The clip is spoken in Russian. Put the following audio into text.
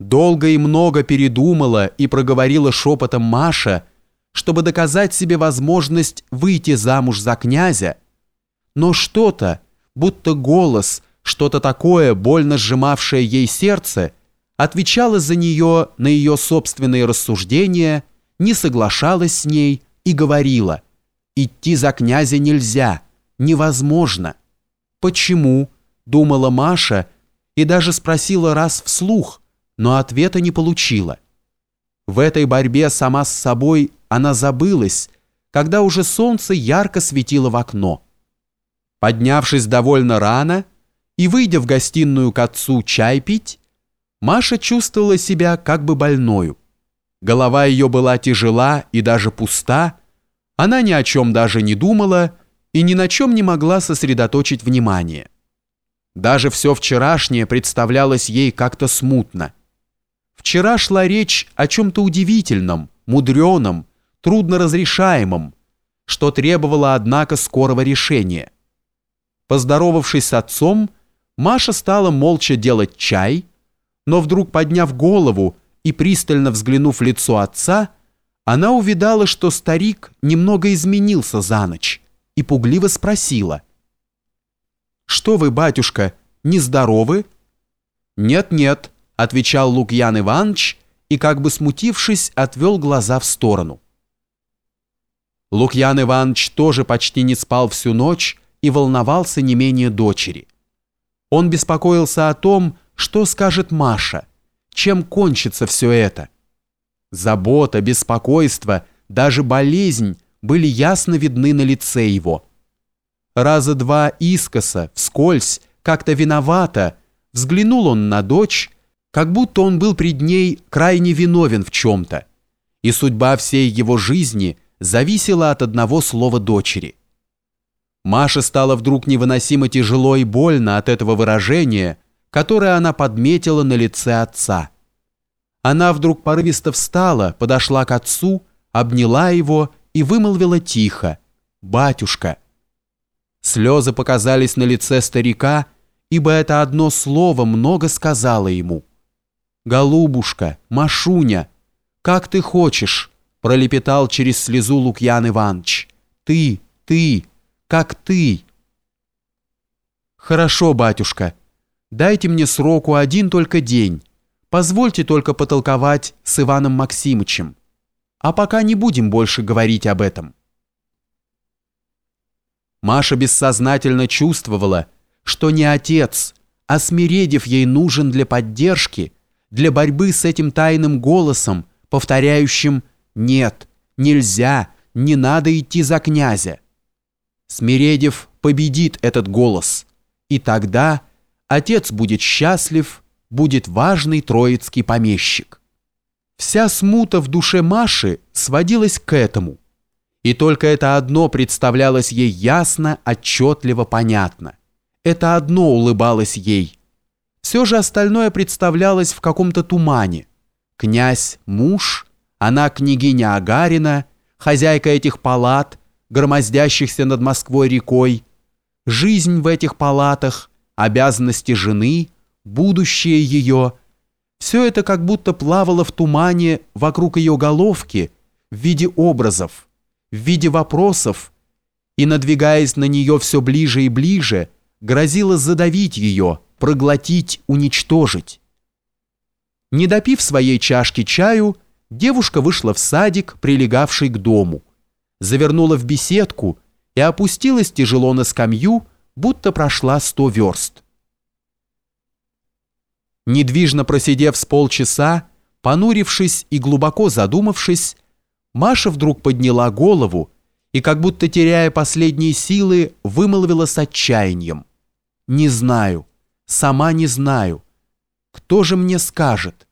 Долго и много передумала и проговорила шепотом Маша, чтобы доказать себе возможность выйти замуж за князя, но что-то, будто голос, что-то такое, больно сжимавшее ей сердце, отвечало за нее на ее собственные рассуждения, не соглашалась с ней и говорила «Идти за князя нельзя, невозможно». «Почему?» – думала Маша и даже спросила раз вслух, но ответа не получила. В этой борьбе сама с собой она забылась, когда уже солнце ярко светило в окно. Поднявшись довольно рано и выйдя в гостиную к отцу чай пить, Маша чувствовала себя как бы больною. Голова ее была тяжела и даже пуста, она ни о чем даже не думала и ни на чем не могла сосредоточить внимание. Даже все вчерашнее представлялось ей как-то смутно. Вчера шла речь о чем-то удивительном, мудреном, трудно разрешаемом, что требовало, однако, скорого решения. Поздоровавшись с отцом, Маша стала молча делать чай, но вдруг, подняв голову и пристально взглянув в лицо отца, она увидала, что старик немного изменился за ночь и пугливо спросила. «Что вы, батюшка, нездоровы?» «Нет-нет», — отвечал Лукьян Иванович и, как бы смутившись, отвел глаза в сторону. Лукьян Иванович тоже почти не спал всю ночь и волновался не менее дочери. Он беспокоился о том, что скажет Маша, чем кончится все это. Забота, беспокойство, даже болезнь были ясно видны на лице его. Раза два искоса, вскользь, как-то виновато, взглянул он на дочь, как будто он был пред ней крайне виновен в чем-то, и судьба всей его жизни зависела от одного слова дочери. Маше стало вдруг невыносимо тяжело и больно от этого выражения, которое она подметила на лице отца. Она вдруг порывисто встала, подошла к отцу, обняла его и вымолвила тихо «Батюшка». Слезы показались на лице старика, ибо это одно слово много сказала ему. «Голубушка, Машуня, как ты хочешь», пролепетал через слезу Лукьян Иванович. «Ты, ты, как ты». «Хорошо, батюшка, дайте мне сроку один только день. Позвольте только потолковать с Иваном Максимычем. А пока не будем больше говорить об этом». Маша бессознательно чувствовала, что не отец, а Смиредев ей нужен для поддержки, для борьбы с этим тайным голосом, повторяющим «нет, нельзя, не надо идти за князя». Смиредев победит этот голос, и тогда отец будет счастлив, будет важный троицкий помещик. Вся смута в душе Маши сводилась к этому, и только это одно представлялось ей ясно, отчетливо, понятно. Это одно улыбалось ей. Все же остальное представлялось в каком-то тумане. Князь – муж, она княгиня Агарина, хозяйка этих палат – громоздящихся над Москвой рекой, жизнь в этих палатах, обязанности жены, будущее ее – все это как будто плавало в тумане вокруг ее головки в виде образов, в виде вопросов, и, надвигаясь на нее все ближе и ближе, грозило задавить ее, проглотить, уничтожить. Не допив своей чашки чаю, девушка вышла в садик, прилегавший к дому завернула в беседку и опустилась тяжело на скамью, будто прошла сто верст. Недвижно просидев с полчаса, понурившись и глубоко задумавшись, Маша вдруг подняла голову и, как будто теряя последние силы, вымолвила с отчаянием. «Не знаю, сама не знаю. Кто же мне скажет?»